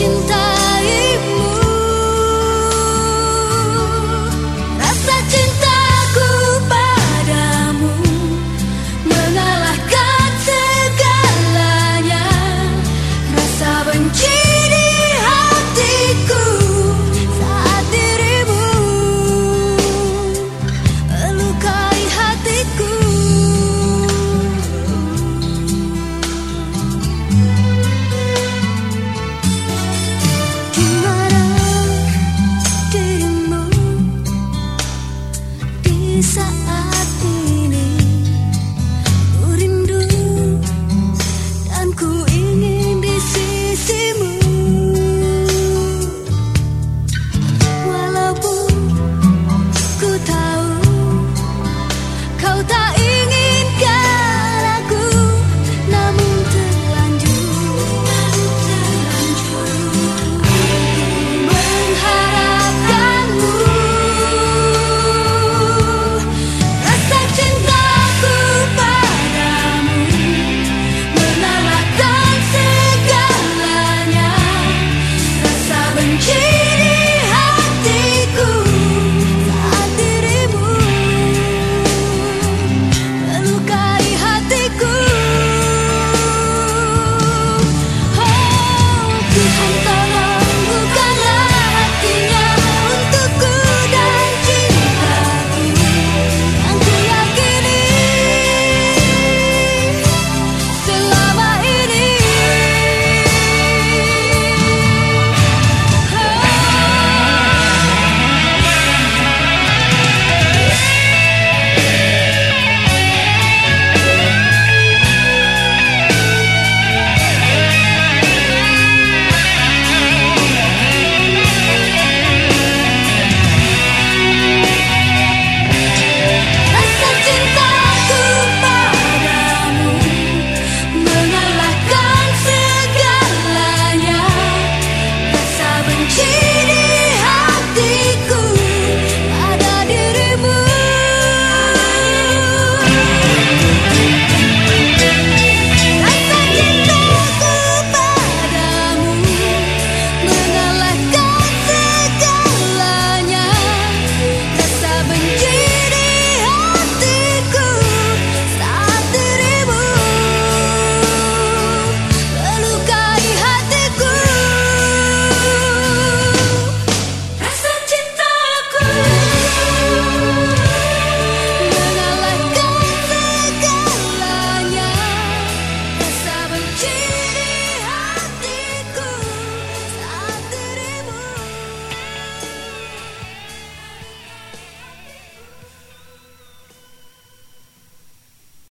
现在。keep